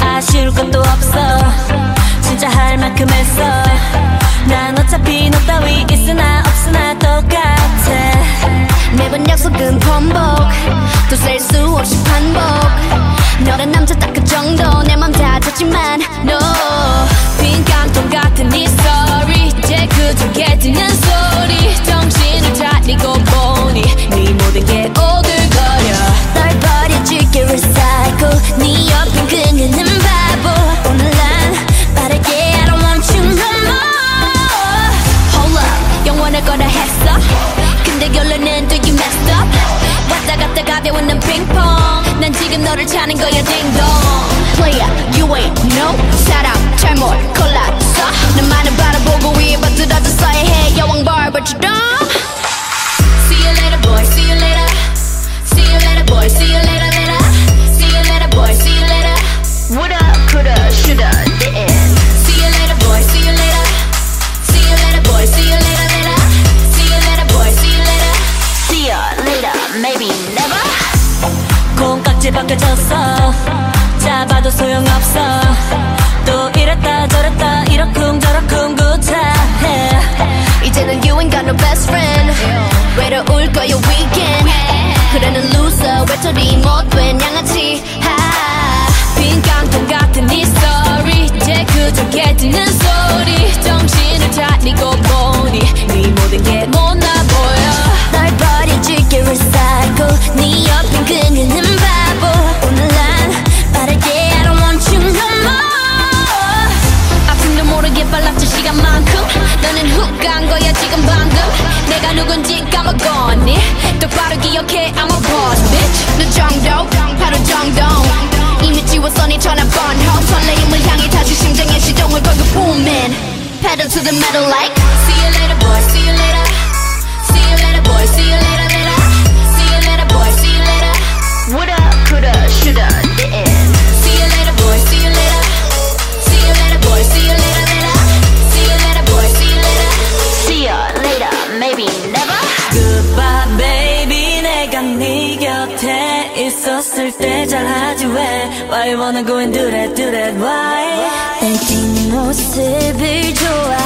아쉬울 것도 없어. 진짜 할 만큼 했어. 난 어차피 너 따위 있으나 너를 찾는 거야 딩동 Player you ain't no 사람 잘못 골랐어 너 많은 소용없어. 또 이랬다 저랬다 이러쿵 저러쿵 구차해. 이제는 you ain't got no best friend. 외로울 거야 weekend. 그래는 loser 외톨이 못된 양아치 빈깡통 같은 네 story. 이제 그저 깨지는 어떻게 I'm a boss bitch. 너 정도? 바로 정동. 이미 지웠어 전화 번호 설레임을 향해 다시 심장의 시동을 걸고 booming. Pedal to the metal like See you later boy see you later. See you later boy see you later. 좋았을 때 잘하지 왜? Why you wanna go and do that do that? Why? 날 뛰는 모습을 좋아